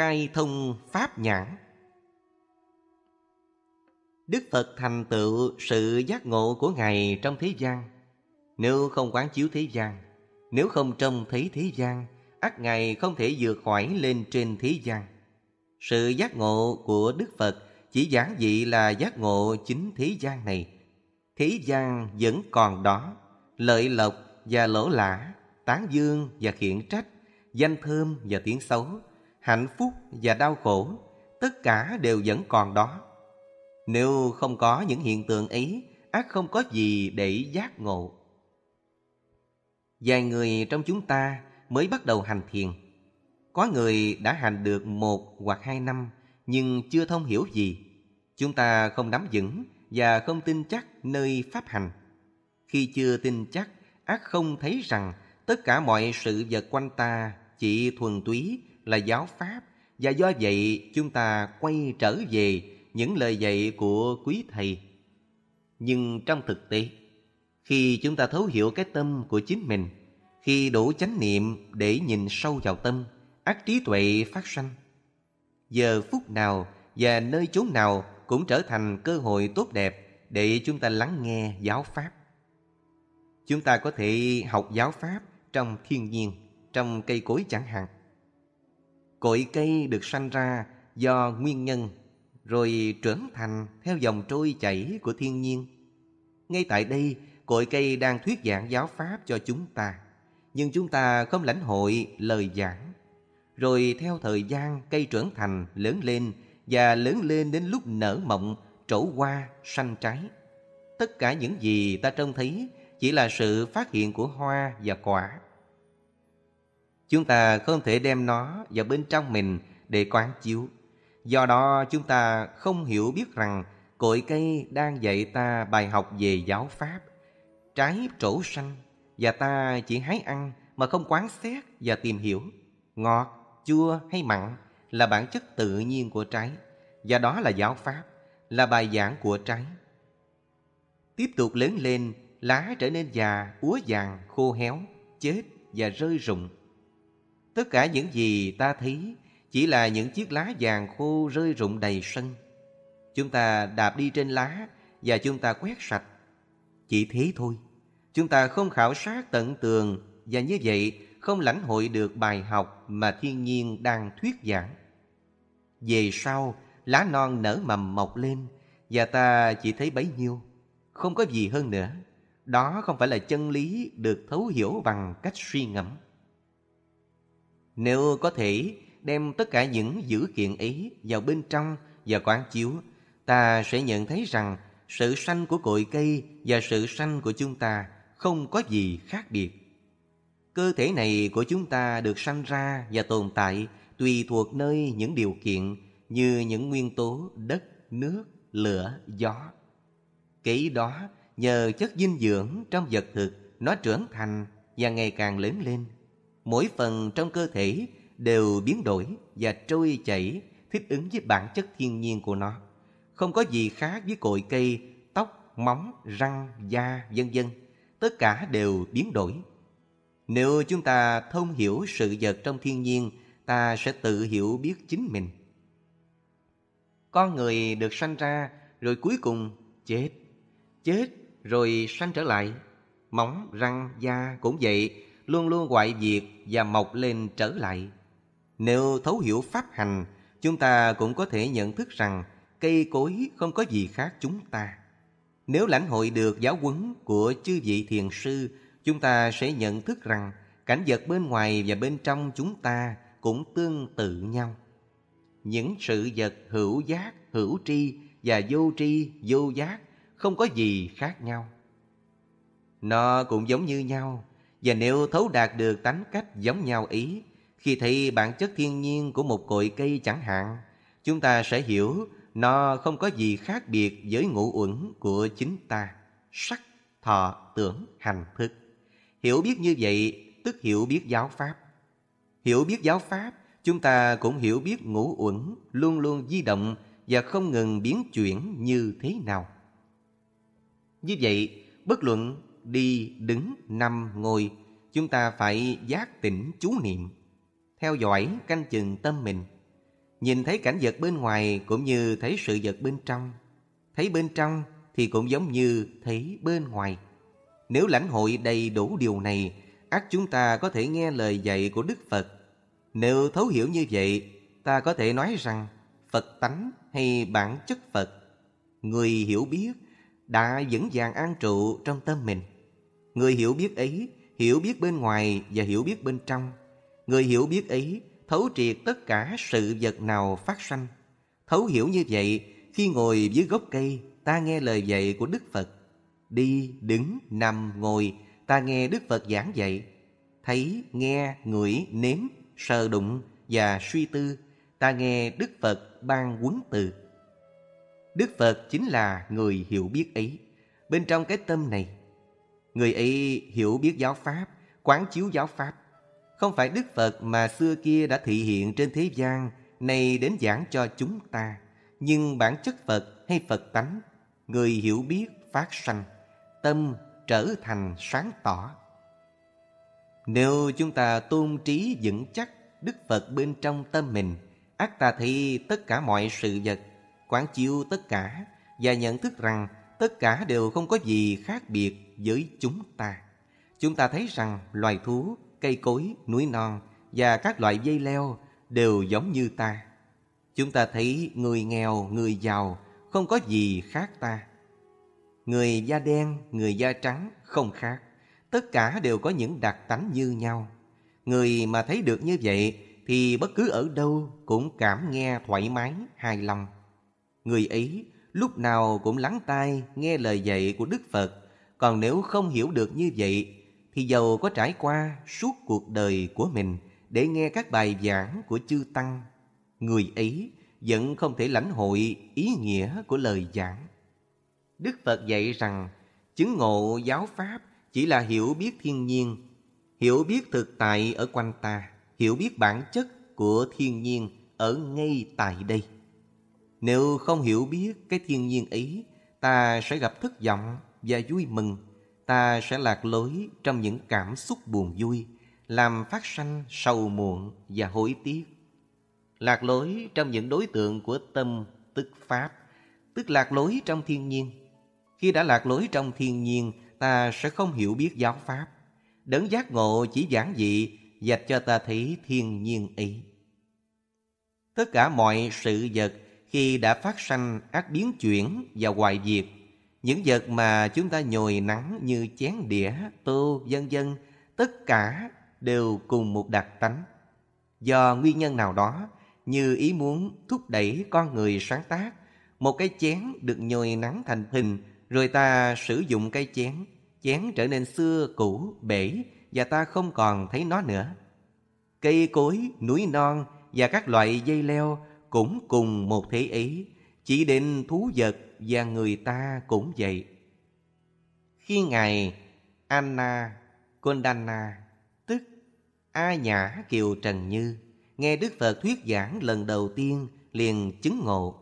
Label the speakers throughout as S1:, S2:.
S1: khai thông pháp nhãn. Đức Phật thành tựu sự giác ngộ của Ngài trong thế gian. Nếu không quán chiếu thế gian, nếu không trông thấy thế gian, ắt Ngài không thể vượt khỏi lên trên thế gian. Sự giác ngộ của Đức Phật chỉ giản dị là giác ngộ chính thế gian này. Thế gian vẫn còn đó, lợi lộc và lỗ lã, tán dương và khiển trách, danh thơm và tiếng xấu, hạnh phúc và đau khổ, tất cả đều vẫn còn đó. Nếu không có những hiện tượng ấy, ác không có gì để giác ngộ. Vài người trong chúng ta mới bắt đầu hành thiền. Có người đã hành được một hoặc hai năm nhưng chưa thông hiểu gì. Chúng ta không nắm vững và không tin chắc nơi pháp hành. Khi chưa tin chắc, ác không thấy rằng tất cả mọi sự vật quanh ta chỉ thuần túy là giáo pháp và do vậy chúng ta quay trở về những lời dạy của quý thầy. Nhưng trong thực tế, khi chúng ta thấu hiểu cái tâm của chính mình, khi đủ chánh niệm để nhìn sâu vào tâm, ác trí tuệ phát sanh. Giờ phút nào và nơi chốn nào cũng trở thành cơ hội tốt đẹp để chúng ta lắng nghe giáo pháp. Chúng ta có thể học giáo pháp trong thiên nhiên, trong cây cối chẳng hạn. Cội cây được sanh ra do nguyên nhân rồi trưởng thành theo dòng trôi chảy của thiên nhiên. Ngay tại đây, cội cây đang thuyết giảng giáo pháp cho chúng ta, nhưng chúng ta không lãnh hội lời giảng. Rồi theo thời gian, cây trưởng thành, lớn lên và lớn lên đến lúc nở mộng, trổ hoa, sanh trái. Tất cả những gì ta trông thấy chỉ là sự phát hiện của hoa và quả. Chúng ta không thể đem nó vào bên trong mình để quán chiếu. Do đó chúng ta không hiểu biết rằng cội cây đang dạy ta bài học về giáo pháp. Trái trổ xanh và ta chỉ hái ăn mà không quán xét và tìm hiểu. Ngọt, chua hay mặn là bản chất tự nhiên của trái và đó là giáo pháp, là bài giảng của trái. Tiếp tục lớn lên, lá trở nên già, úa vàng, khô héo, chết và rơi rụng. Tất cả những gì ta thấy chỉ là những chiếc lá vàng khô rơi rụng đầy sân. Chúng ta đạp đi trên lá và chúng ta quét sạch. Chỉ thế thôi. Chúng ta không khảo sát tận tường và như vậy không lãnh hội được bài học mà thiên nhiên đang thuyết giảng. Về sau, lá non nở mầm mọc lên và ta chỉ thấy bấy nhiêu. Không có gì hơn nữa. Đó không phải là chân lý được thấu hiểu bằng cách suy ngẫm. Nếu có thể đem tất cả những dữ kiện ấy vào bên trong và quán chiếu, ta sẽ nhận thấy rằng sự sanh của cội cây và sự sanh của chúng ta không có gì khác biệt. Cơ thể này của chúng ta được sanh ra và tồn tại tùy thuộc nơi những điều kiện như những nguyên tố đất, nước, lửa, gió. Kỹ đó, nhờ chất dinh dưỡng trong vật thực, nó trưởng thành và ngày càng lớn lên. Mỗi phần trong cơ thể đều biến đổi và trôi chảy thích ứng với bản chất thiên nhiên của nó. Không có gì khác với cội cây, tóc, móng, răng, da, vân vân. Tất cả đều biến đổi. Nếu chúng ta thông hiểu sự vật trong thiên nhiên, ta sẽ tự hiểu biết chính mình. Con người được sanh ra rồi cuối cùng chết. Chết rồi sanh trở lại. Móng, răng, da cũng vậy, luôn luôn hoại diệt và mọc lên trở lại. Nếu thấu hiểu pháp hành, chúng ta cũng có thể nhận thức rằng cây cối không có gì khác chúng ta. Nếu lãnh hội được giáo huấn của chư vị thiền sư, chúng ta sẽ nhận thức rằng cảnh vật bên ngoài và bên trong chúng ta cũng tương tự nhau. Những sự vật hữu giác, hữu tri và vô tri, vô giác không có gì khác nhau. Nó cũng giống như nhau, và nếu thấu đạt được tánh cách giống nhau ý, khi thấy bản chất thiên nhiên của một cội cây chẳng hạn, chúng ta sẽ hiểu nó không có gì khác biệt với ngũ uẩn của chính ta, sắc, thọ, tưởng, hành, thức. Hiểu biết như vậy tức hiểu biết giáo pháp. Hiểu biết giáo pháp, chúng ta cũng hiểu biết ngũ uẩn luôn luôn di động và không ngừng biến chuyển như thế nào. Như vậy, bất luận đi, đứng, nằm, ngồi, chúng ta phải giác tỉnh chú niệm theo dõi canh chừng tâm mình. Nhìn thấy cảnh vật bên ngoài cũng như thấy sự vật bên trong. Thấy bên trong thì cũng giống như thấy bên ngoài. Nếu lãnh hội đầy đủ điều này, ắt chúng ta có thể nghe lời dạy của Đức Phật. Nếu thấu hiểu như vậy, ta có thể nói rằng Phật tánh hay bản chất Phật, người hiểu biết đã vững vàng an trụ trong tâm mình. Người hiểu biết ấy, hiểu biết bên ngoài và hiểu biết bên trong. Người hiểu biết ấy thấu triệt tất cả sự vật nào phát sanh. Thấu hiểu như vậy, khi ngồi dưới gốc cây, ta nghe lời dạy của Đức Phật. Đi, đứng, nằm, ngồi, ta nghe Đức Phật giảng dạy. Thấy, nghe, ngửi, nếm, sờ đụng và suy tư, ta nghe Đức Phật ban quấn từ. Đức Phật chính là người hiểu biết ấy. Bên trong cái tâm này, người ấy hiểu biết giáo Pháp, quán chiếu giáo Pháp. Không phải Đức Phật mà xưa kia đã thị hiện trên thế gian này đến giảng cho chúng ta. Nhưng bản chất Phật hay Phật tánh, người hiểu biết phát sanh, tâm trở thành sáng tỏ. Nếu chúng ta tôn trí vững chắc Đức Phật bên trong tâm mình, ác ta thì tất cả mọi sự vật, quán chiếu tất cả và nhận thức rằng tất cả đều không có gì khác biệt với chúng ta. Chúng ta thấy rằng loài thú, cây cối, núi non và các loại dây leo đều giống như ta. Chúng ta thấy người nghèo, người giàu không có gì khác ta. Người da đen, người da trắng không khác. Tất cả đều có những đặc tánh như nhau. Người mà thấy được như vậy thì bất cứ ở đâu cũng cảm nghe thoải mái, hài lòng. Người ấy lúc nào cũng lắng tai nghe lời dạy của Đức Phật. Còn nếu không hiểu được như vậy thì dầu có trải qua suốt cuộc đời của mình để nghe các bài giảng của chư Tăng, người ấy vẫn không thể lãnh hội ý nghĩa của lời giảng. Đức Phật dạy rằng chứng ngộ giáo Pháp chỉ là hiểu biết thiên nhiên, hiểu biết thực tại ở quanh ta, hiểu biết bản chất của thiên nhiên ở ngay tại đây. Nếu không hiểu biết cái thiên nhiên ấy, ta sẽ gặp thất vọng và vui mừng. Ta sẽ lạc lối trong những cảm xúc buồn vui, làm phát sanh sầu muộn và hối tiếc. Lạc lối trong những đối tượng của tâm tức Pháp, tức lạc lối trong thiên nhiên. Khi đã lạc lối trong thiên nhiên, ta sẽ không hiểu biết giáo Pháp. Đấng giác ngộ chỉ giảng dị, dạch cho ta thấy thiên nhiên ấy. Tất cả mọi sự vật khi đã phát sanh ác biến chuyển và hoại diệt, những vật mà chúng ta nhồi nắng như chén đĩa, tô, vân vân, tất cả đều cùng một đặc tánh. Do nguyên nhân nào đó, như ý muốn thúc đẩy con người sáng tác, một cái chén được nhồi nắng thành hình, rồi ta sử dụng cái chén, chén trở nên xưa cũ, bể, và ta không còn thấy nó nữa. Cây cối, núi non và các loại dây leo cũng cùng một thế ý chỉ định thú vật và người ta cũng vậy. Khi Ngài Anna Kondana, tức A Nhã Kiều Trần Như, nghe Đức Phật thuyết giảng lần đầu tiên liền chứng ngộ.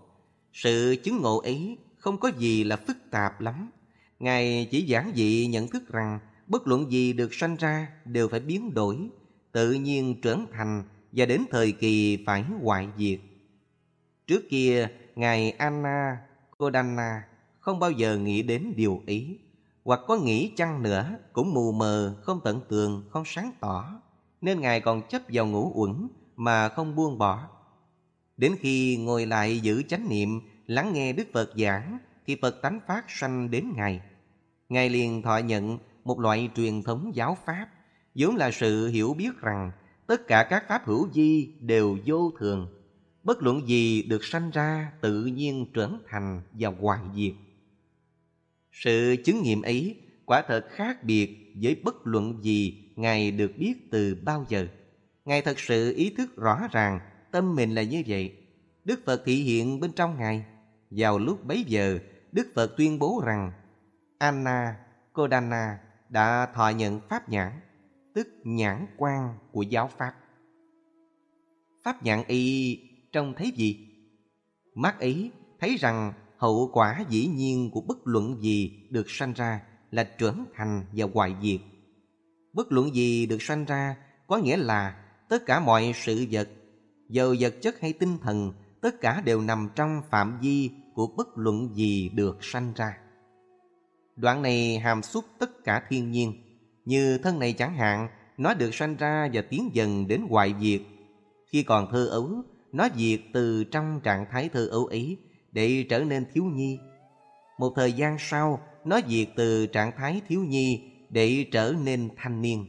S1: Sự chứng ngộ ấy không có gì là phức tạp lắm. Ngài chỉ giảng dị nhận thức rằng bất luận gì được sanh ra đều phải biến đổi, tự nhiên trưởng thành và đến thời kỳ phải hoại diệt. Trước kia, Ngài Anna Kodana không bao giờ nghĩ đến điều ý, hoặc có nghĩ chăng nữa cũng mù mờ, không tận tường, không sáng tỏ, nên Ngài còn chấp vào ngủ uẩn mà không buông bỏ. Đến khi ngồi lại giữ chánh niệm, lắng nghe Đức Phật giảng, thì Phật tánh phát sanh đến Ngài. Ngài liền thọ nhận một loại truyền thống giáo Pháp, vốn là sự hiểu biết rằng tất cả các Pháp hữu di đều vô thường, bất luận gì được sanh ra tự nhiên trưởng thành và hoàn diệt. Sự chứng nghiệm ấy quả thật khác biệt với bất luận gì Ngài được biết từ bao giờ. Ngài thật sự ý thức rõ ràng tâm mình là như vậy. Đức Phật thị hiện bên trong Ngài. Vào lúc bấy giờ, Đức Phật tuyên bố rằng Anna Kodana đã thọ nhận Pháp nhãn, tức nhãn quan của giáo Pháp. Pháp nhãn y trông thấy gì? Mắt ấy thấy rằng hậu quả dĩ nhiên của bất luận gì được sanh ra là trưởng thành và hoại diệt. Bất luận gì được sanh ra có nghĩa là tất cả mọi sự vật dầu vật chất hay tinh thần, tất cả đều nằm trong phạm vi của bất luận gì được sanh ra. Đoạn này hàm xúc tất cả thiên nhiên, như thân này chẳng hạn, nó được sanh ra và tiến dần đến hoại diệt. Khi còn thơ ấu, nó diệt từ trong trạng thái thơ ấu ý để trở nên thiếu nhi. Một thời gian sau, nó diệt từ trạng thái thiếu nhi để trở nên thanh niên.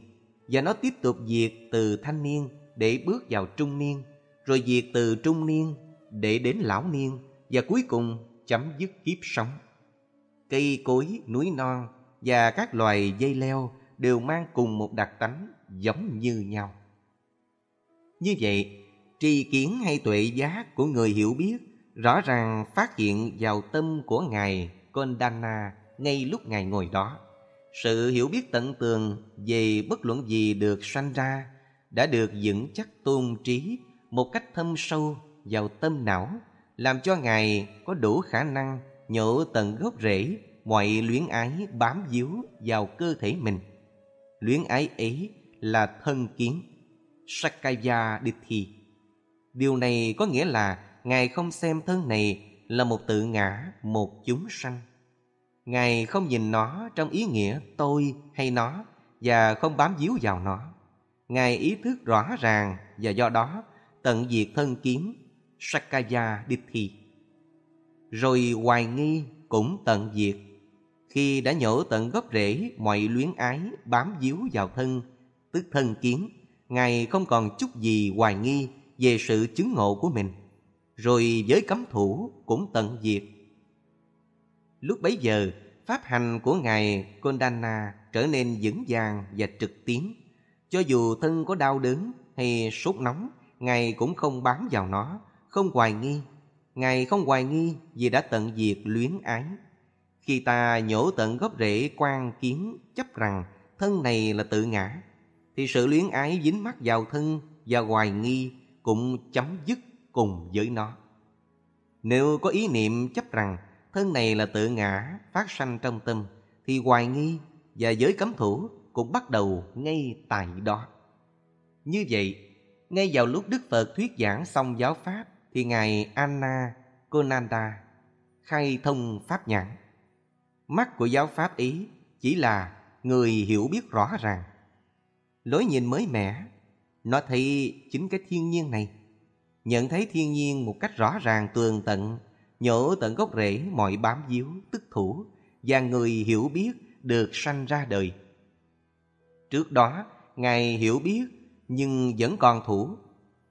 S1: Và nó tiếp tục diệt từ thanh niên để bước vào trung niên, rồi diệt từ trung niên để đến lão niên và cuối cùng chấm dứt kiếp sống. Cây cối, núi non và các loài dây leo đều mang cùng một đặc tánh giống như nhau. Như vậy, tri kiến hay tuệ giác của người hiểu biết rõ ràng phát hiện vào tâm của Ngài Kondana ngay lúc Ngài ngồi đó. Sự hiểu biết tận tường về bất luận gì được sanh ra đã được vững chắc tôn trí một cách thâm sâu vào tâm não, làm cho Ngài có đủ khả năng nhổ tận gốc rễ mọi luyến ái bám víu vào cơ thể mình. Luyến ái ấy là thân kiến, Sakaya Dithi. Điều này có nghĩa là Ngài không xem thân này là một tự ngã, một chúng sanh. Ngài không nhìn nó trong ý nghĩa tôi hay nó và không bám víu vào nó. Ngài ý thức rõ ràng và do đó tận diệt thân kiến Sakaya Dithi. Rồi hoài nghi cũng tận diệt. Khi đã nhổ tận gốc rễ mọi luyến ái bám víu vào thân, tức thân kiến, Ngài không còn chút gì hoài nghi về sự chứng ngộ của mình. Rồi với cấm thủ cũng tận diệt. Lúc bấy giờ, pháp hành của Ngài Kondana trở nên vững vàng và trực tiến. Cho dù thân có đau đớn hay sốt nóng, Ngài cũng không bám vào nó, không hoài nghi. Ngài không hoài nghi vì đã tận diệt luyến ái. Khi ta nhổ tận gốc rễ quan kiến chấp rằng thân này là tự ngã, thì sự luyến ái dính mắc vào thân và hoài nghi cũng chấm dứt cùng với nó. Nếu có ý niệm chấp rằng thân này là tự ngã phát sanh trong tâm, thì hoài nghi và giới cấm thủ cũng bắt đầu ngay tại đó. Như vậy, ngay vào lúc Đức Phật thuyết giảng xong giáo Pháp, thì Ngài Anna Konanda khai thông Pháp nhãn. Mắt của giáo Pháp ý chỉ là người hiểu biết rõ ràng. Lối nhìn mới mẻ, nó thấy chính cái thiên nhiên này. Nhận thấy thiên nhiên một cách rõ ràng tường tận, nhổ tận gốc rễ mọi bám víu, tức thủ, và người hiểu biết được sanh ra đời. Trước đó, Ngài hiểu biết nhưng vẫn còn thủ.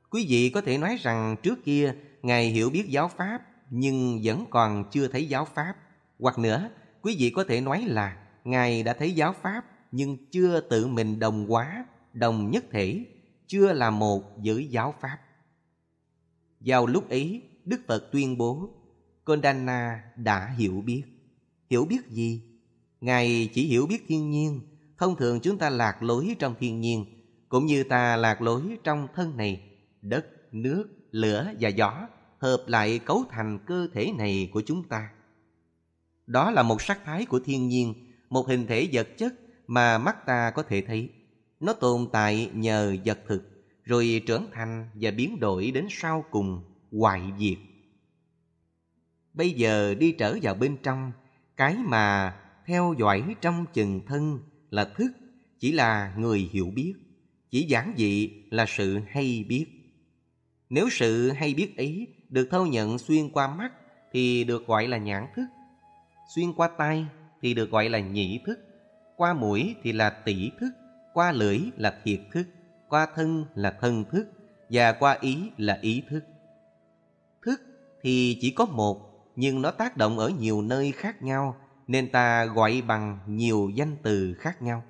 S1: Quý vị có thể nói rằng trước kia Ngài hiểu biết giáo Pháp nhưng vẫn còn chưa thấy giáo Pháp. Hoặc nữa, quý vị có thể nói là Ngài đã thấy giáo Pháp nhưng chưa tự mình đồng hóa, đồng nhất thể, chưa là một với giáo Pháp. Vào lúc ấy, Đức Phật tuyên bố, Kondana đã hiểu biết. Hiểu biết gì? Ngài chỉ hiểu biết thiên nhiên. Thông thường chúng ta lạc lối trong thiên nhiên, cũng như ta lạc lối trong thân này, đất, nước, lửa và gió hợp lại cấu thành cơ thể này của chúng ta. Đó là một sắc thái của thiên nhiên, một hình thể vật chất mà mắt ta có thể thấy. Nó tồn tại nhờ vật thực, rồi trưởng thành và biến đổi đến sau cùng hoại diệt. Bây giờ đi trở vào bên trong, cái mà theo dõi trong chừng thân là thức, chỉ là người hiểu biết, chỉ giản dị là sự hay biết. Nếu sự hay biết ấy được thâu nhận xuyên qua mắt thì được gọi là nhãn thức, xuyên qua tai thì được gọi là nhĩ thức, qua mũi thì là tỷ thức, qua lưỡi là thiệt thức, qua thân là thân thức và qua ý là ý thức. Thức thì chỉ có một nhưng nó tác động ở nhiều nơi khác nhau nên ta gọi bằng nhiều danh từ khác nhau.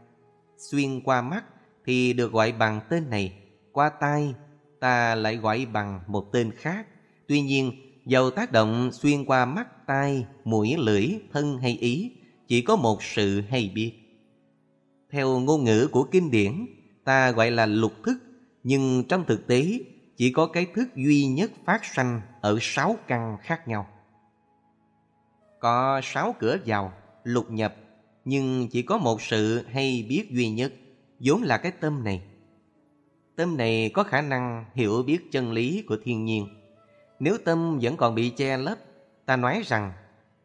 S1: Xuyên qua mắt thì được gọi bằng tên này, qua tai ta lại gọi bằng một tên khác. Tuy nhiên, dầu tác động xuyên qua mắt, tai, mũi, lưỡi, thân hay ý, chỉ có một sự hay biết. Theo ngôn ngữ của kinh điển, ta gọi là lục thức, nhưng trong thực tế chỉ có cái thức duy nhất phát sanh ở sáu căn khác nhau. Có sáu cửa vào, lục nhập, nhưng chỉ có một sự hay biết duy nhất, vốn là cái tâm này. Tâm này có khả năng hiểu biết chân lý của thiên nhiên. Nếu tâm vẫn còn bị che lấp, ta nói rằng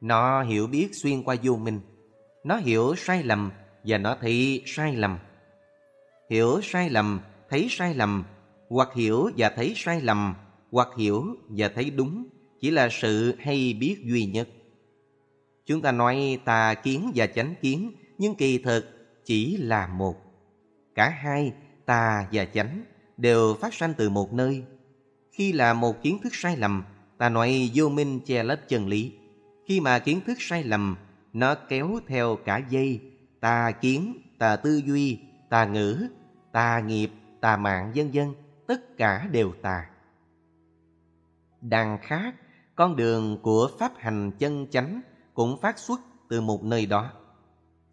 S1: nó hiểu biết xuyên qua vô minh. Nó hiểu sai lầm và nó thấy sai lầm. Hiểu sai lầm, thấy sai lầm, hoặc hiểu và thấy sai lầm, hoặc hiểu và thấy đúng, chỉ là sự hay biết duy nhất. Chúng ta nói tà kiến và chánh kiến, nhưng kỳ thực chỉ là một. Cả hai, tà và chánh, đều phát sanh từ một nơi. Khi là một kiến thức sai lầm, ta nói vô minh che lấp chân lý. Khi mà kiến thức sai lầm, nó kéo theo cả dây, tà kiến, tà tư duy, tà ngữ, tà nghiệp, tà mạng vân vân, tất cả đều tà. Đằng khác, con đường của pháp hành chân chánh cũng phát xuất từ một nơi đó.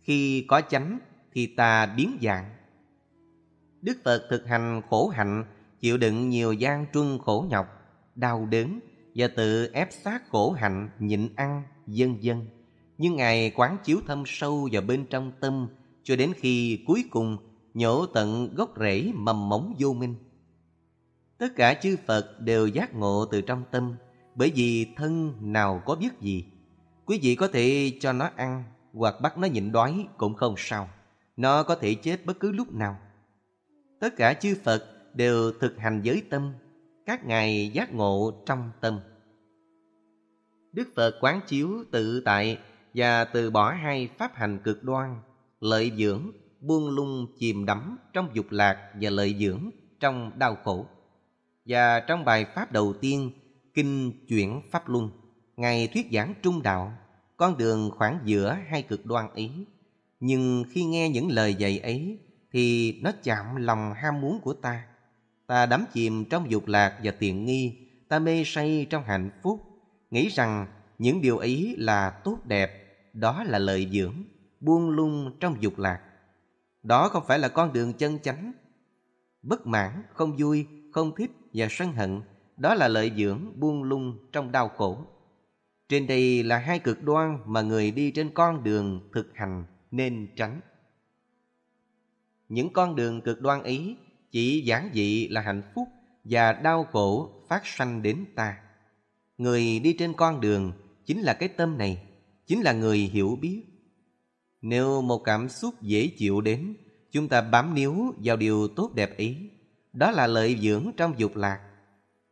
S1: Khi có chánh thì tà biến dạng. Đức Phật thực hành khổ hạnh, chịu đựng nhiều gian truân khổ nhọc, đau đớn và tự ép sát khổ hạnh, nhịn ăn, dân dân. Nhưng Ngài quán chiếu thâm sâu vào bên trong tâm cho đến khi cuối cùng nhổ tận gốc rễ mầm mống vô minh. Tất cả chư Phật đều giác ngộ từ trong tâm, bởi vì thân nào có biết gì. Quý vị có thể cho nó ăn hoặc bắt nó nhịn đói cũng không sao. Nó có thể chết bất cứ lúc nào. Tất cả chư Phật đều thực hành giới tâm, các ngài giác ngộ trong tâm. Đức Phật quán chiếu tự tại và từ bỏ hai pháp hành cực đoan, lợi dưỡng, buông lung chìm đắm trong dục lạc và lợi dưỡng trong đau khổ. Và trong bài pháp đầu tiên, Kinh Chuyển Pháp Luân, Ngài thuyết giảng trung đạo, con đường khoảng giữa hai cực đoan ấy. Nhưng khi nghe những lời dạy ấy, thì nó chạm lòng ham muốn của ta. Ta đắm chìm trong dục lạc và tiện nghi, ta mê say trong hạnh phúc, nghĩ rằng những điều ấy là tốt đẹp, đó là lợi dưỡng, buông lung trong dục lạc. Đó không phải là con đường chân chánh. Bất mãn, không vui, không thích và sân hận, đó là lợi dưỡng buông lung trong đau khổ. Trên đây là hai cực đoan mà người đi trên con đường thực hành nên tránh. Những con đường cực đoan ấy chỉ giản dị là hạnh phúc và đau khổ phát sanh đến ta. Người đi trên con đường chính là cái tâm này, chính là người hiểu biết. Nếu một cảm xúc dễ chịu đến, chúng ta bám níu vào điều tốt đẹp ấy. Đó là lợi dưỡng trong dục lạc.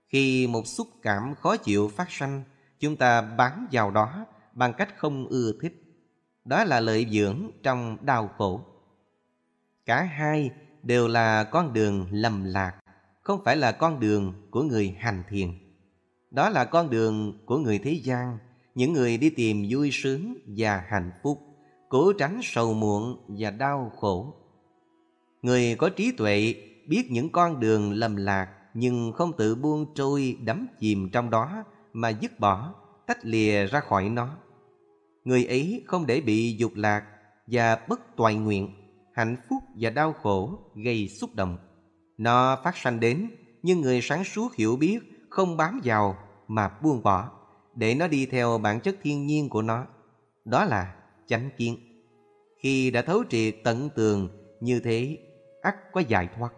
S1: Khi một xúc cảm khó chịu phát sanh, chúng ta bám vào đó bằng cách không ưa thích. Đó là lợi dưỡng trong đau khổ. Cả hai đều là con đường lầm lạc, không phải là con đường của người hành thiền. Đó là con đường của người thế gian, những người đi tìm vui sướng và hạnh phúc, cố tránh sầu muộn và đau khổ. Người có trí tuệ biết những con đường lầm lạc nhưng không tự buông trôi đắm chìm trong đó mà dứt bỏ, tách lìa ra khỏi nó. Người ấy không để bị dục lạc và bất toại nguyện hạnh phúc và đau khổ gây xúc động. Nó phát sanh đến, nhưng người sáng suốt hiểu biết không bám vào mà buông bỏ, để nó đi theo bản chất thiên nhiên của nó. Đó là chánh kiến. Khi đã thấu triệt tận tường như thế, ắt có giải thoát.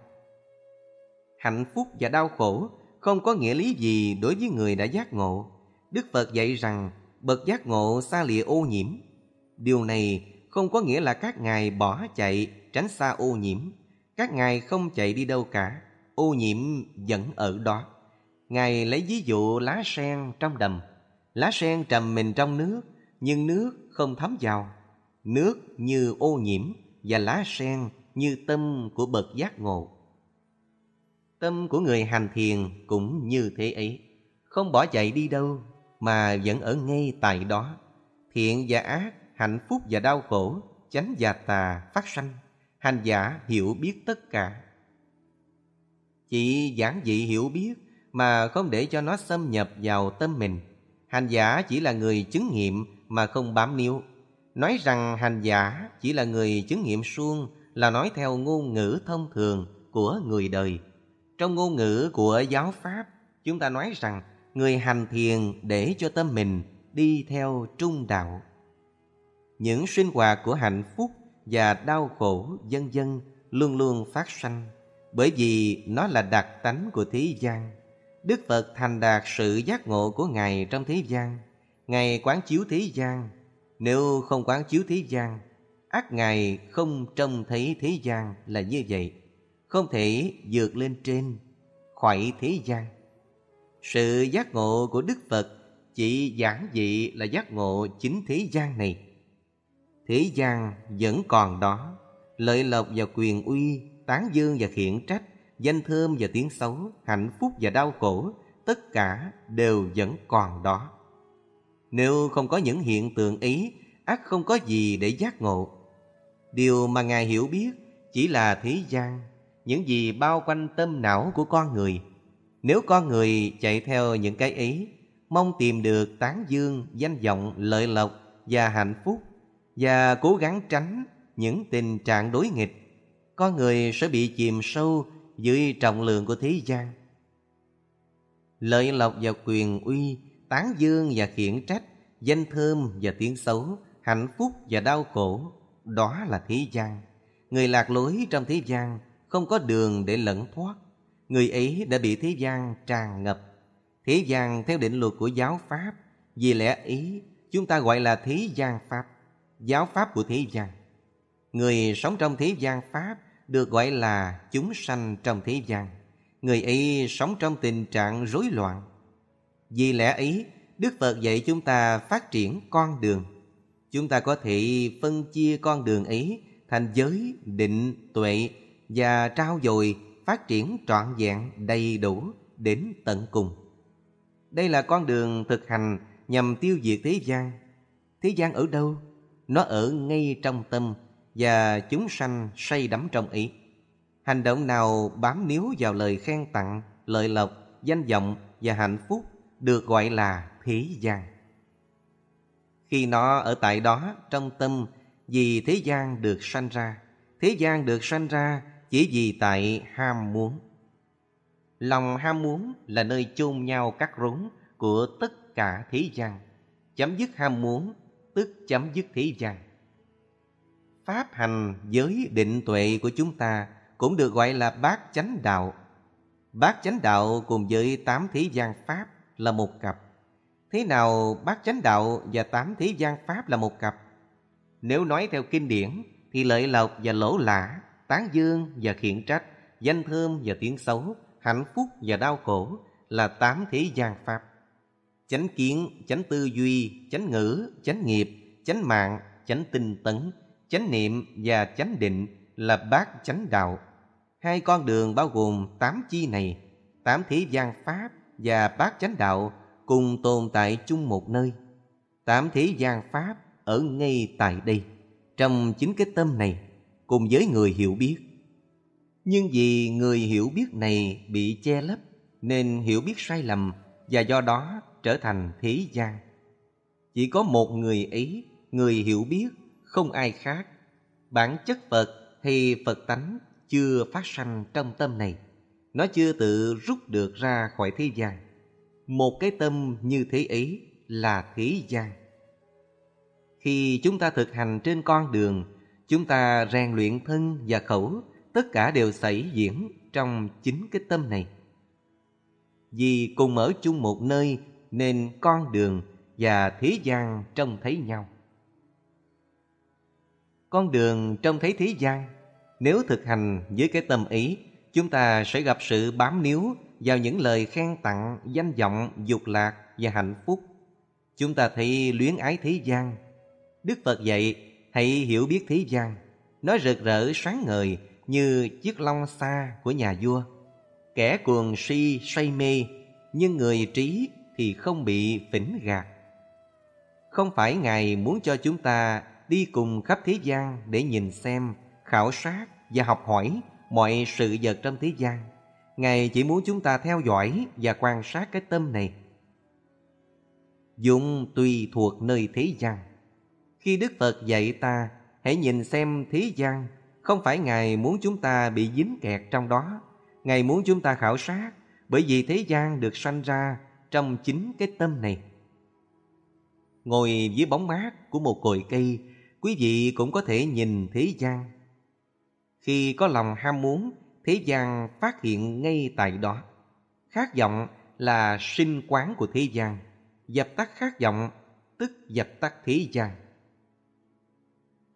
S1: Hạnh phúc và đau khổ không có nghĩa lý gì đối với người đã giác ngộ. Đức Phật dạy rằng bậc giác ngộ xa lìa ô nhiễm. Điều này không có nghĩa là các ngài bỏ chạy tránh xa ô nhiễm. Các ngài không chạy đi đâu cả, ô nhiễm vẫn ở đó. Ngài lấy ví dụ lá sen trong đầm. Lá sen trầm mình trong nước, nhưng nước không thấm vào. Nước như ô nhiễm và lá sen như tâm của bậc giác ngộ. Tâm của người hành thiền cũng như thế ấy, không bỏ chạy đi đâu mà vẫn ở ngay tại đó. Thiện và ác hạnh phúc và đau khổ, chánh và tà phát sanh, hành giả hiểu biết tất cả. Chỉ giản dị hiểu biết mà không để cho nó xâm nhập vào tâm mình. Hành giả chỉ là người chứng nghiệm mà không bám níu. Nói rằng hành giả chỉ là người chứng nghiệm suông là nói theo ngôn ngữ thông thường của người đời. Trong ngôn ngữ của giáo Pháp, chúng ta nói rằng người hành thiền để cho tâm mình đi theo trung đạo những sinh hoạt của hạnh phúc và đau khổ dân dân luôn luôn phát sanh Bởi vì nó là đặc tánh của thế gian Đức Phật thành đạt sự giác ngộ của Ngài trong thế gian. Ngài quán chiếu thế gian. Nếu không quán chiếu thế gian, ác Ngài không trông thấy thế gian là như vậy. Không thể vượt lên trên khỏi thế gian. Sự giác ngộ của Đức Phật chỉ giản dị là giác ngộ chính thế gian này. Thế gian vẫn còn đó. Lợi lộc và quyền uy, Tán dương và khiển trách Danh thơm và tiếng xấu Hạnh phúc và đau khổ Tất cả đều vẫn còn đó. Nếu không có những hiện tượng ấy ắt không có gì để giác ngộ. Điều mà Ngài hiểu biết Chỉ là thế gian Những gì bao quanh tâm não của con người. Nếu con người chạy theo những cái ấy Mong tìm được tán dương, danh vọng, lợi lộc và hạnh phúc Và cố gắng tránh những tình trạng đối nghịch con người sẽ bị chìm sâu dưới trọng lượng của thế gian. Lợi lộc và quyền uy, tán dương và khiển trách, danh thơm và tiếng xấu, hạnh phúc và đau khổ, đó là thế gian. Người lạc lối trong thế gian không có đường để lẩn thoát. Người ấy đã bị thế gian tràn ngập. Thế gian theo định luật của giáo pháp, vì lẽ ý chúng ta gọi là thế gian pháp, giáo pháp của thế gian. Người sống trong thế gian pháp được gọi là chúng sanh trong thế gian. Người ấy sống trong tình trạng rối loạn. Vì lẽ ấy, Đức Phật dạy chúng ta phát triển con đường. Chúng ta có thể phân chia con đường ấy thành giới, định, tuệ và trao dồi phát triển trọn vẹn đầy đủ đến tận cùng. Đây là con đường thực hành nhằm tiêu diệt thế gian. Thế gian ở đâu? Nó ở ngay trong tâm và chúng sanh say đắm trong ý. Hành động nào bám níu vào lời khen tặng, lợi lộc, danh vọng và hạnh phúc được gọi là thế gian. Khi nó ở tại đó trong tâm vì thế gian được sanh ra, thế gian được sanh ra chỉ vì tại ham muốn. Lòng ham muốn là nơi chôn nhau cắt rốn của tất cả thế gian. Chấm dứt ham muốn tức chấm dứt thế gian. Pháp hành giới định tuệ của chúng ta cũng được gọi là bát chánh đạo. Bát chánh đạo cùng với tám thế gian pháp là một cặp. Thế nào bát chánh đạo và tám thế gian pháp là một cặp? Nếu nói theo kinh điển thì lợi lộc và lỗ lã, tán dương và khiển trách, danh thơm và tiếng xấu, hạnh phúc và đau khổ là tám thế gian pháp. Chánh kiến, chánh tư duy, chánh ngữ, chánh nghiệp, chánh mạng, chánh tinh tấn, chánh niệm và chánh định là bát chánh đạo. Hai con đường bao gồm tám chi này, tám thế gian pháp và bát chánh đạo cùng tồn tại chung một nơi. Tám thế gian pháp ở ngay tại đây, trong chính cái tâm này, cùng với người hiểu biết. Nhưng vì người hiểu biết này bị che lấp, nên hiểu biết sai lầm và do đó trở thành thế gian. Chỉ có một người ấy, người hiểu biết không ai khác. Bản chất Phật hay Phật tánh chưa phát sanh trong tâm này. Nó chưa tự rút được ra khỏi thế gian. Một cái tâm như thế ấy là thế gian. Khi chúng ta thực hành trên con đường, chúng ta rèn luyện thân và khẩu, tất cả đều xảy diễn trong chính cái tâm này. Vì cùng ở chung một nơi nên con đường và thế gian trông thấy nhau. Con đường trông thấy thế gian Nếu thực hành với cái tâm ý Chúng ta sẽ gặp sự bám níu vào những lời khen tặng, danh vọng, dục lạc và hạnh phúc. Chúng ta thấy luyến ái thế gian. Đức Phật dạy, hãy hiểu biết thế gian. Nó rực rỡ sáng ngời như chiếc long xa của nhà vua. Kẻ cuồng si say mê, nhưng người trí thì không bị phỉnh gạt. Không phải Ngài muốn cho chúng ta đi cùng khắp thế gian để nhìn xem, khảo sát và học hỏi mọi sự vật trong thế gian. Ngài chỉ muốn chúng ta theo dõi và quan sát cái tâm này. Dụng tùy thuộc nơi thế gian. Khi Đức Phật dạy ta, hãy nhìn xem thế gian, không phải Ngài muốn chúng ta bị dính kẹt trong đó. Ngài muốn chúng ta khảo sát, bởi vì thế gian được sanh ra trong chính cái tâm này. Ngồi dưới bóng mát của một cội cây quý vị cũng có thể nhìn thế gian. Khi có lòng ham muốn thế gian phát hiện ngay tại đó. Khát vọng là sinh quán của thế gian, dập tắt khát vọng tức dập tắt thế gian.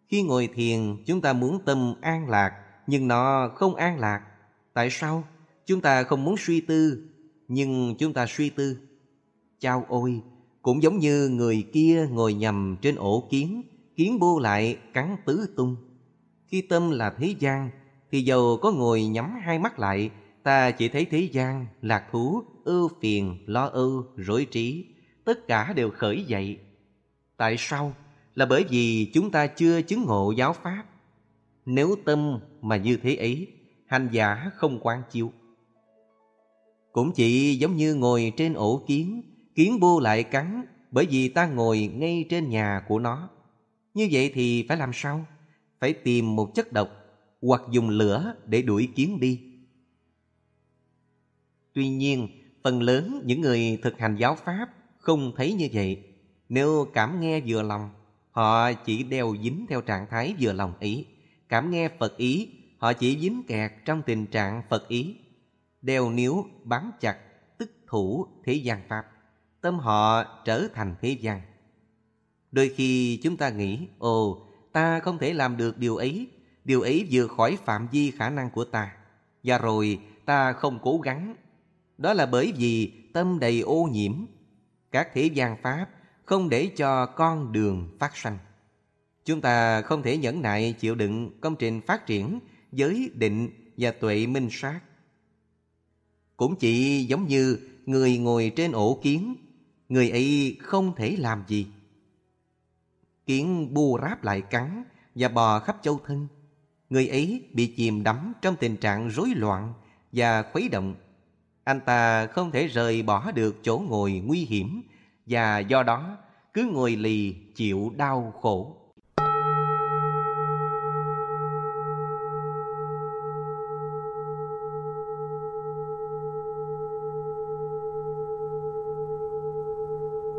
S1: Khi ngồi thiền, chúng ta muốn tâm an lạc, nhưng nó không an lạc. Tại sao? Chúng ta không muốn suy tư, nhưng chúng ta suy tư. Chao ôi, cũng giống như người kia ngồi nhầm trên ổ kiến, kiến bu lại cắn tứ tung. Khi tâm là thế gian, thì dầu có ngồi nhắm hai mắt lại, ta chỉ thấy thế gian, lạc thú, ưu phiền, lo âu, rối trí, tất cả đều khởi dậy. Tại sao? Là bởi vì chúng ta chưa chứng ngộ giáo Pháp. Nếu tâm mà như thế ấy, hành giả không quan chiêu. Cũng chỉ giống như ngồi trên ổ kiến, kiến bu lại cắn bởi vì ta ngồi ngay trên nhà của nó. Như vậy thì phải làm sao? Phải tìm một chất độc hoặc dùng lửa để đuổi kiến đi. Tuy nhiên, phần lớn những người thực hành giáo Pháp không thấy như vậy. Nếu cảm nghe vừa lòng, họ chỉ đeo dính theo trạng thái vừa lòng ý. Cảm nghe Phật ý, họ chỉ dính kẹt trong tình trạng Phật ý. Đeo níu bám chặt, tức thủ thế gian Pháp. Tâm họ trở thành thế gian. Đôi khi chúng ta nghĩ, ồ, ta không thể làm được điều ấy, điều ấy vừa khỏi phạm vi khả năng của ta. Và rồi ta không cố gắng. Đó là bởi vì tâm đầy ô nhiễm. Các thế gian Pháp không để cho con đường phát sanh. Chúng ta không thể nhẫn nại chịu đựng công trình phát triển giới định và tuệ minh sát. Cũng chỉ giống như người ngồi trên ổ kiến, người ấy không thể làm gì. Kiến bu ráp lại cắn và bò khắp châu thân. Người ấy bị chìm đắm trong tình trạng rối loạn và khuấy động. Anh ta không thể rời bỏ được chỗ ngồi nguy hiểm và do đó cứ ngồi lì chịu đau khổ.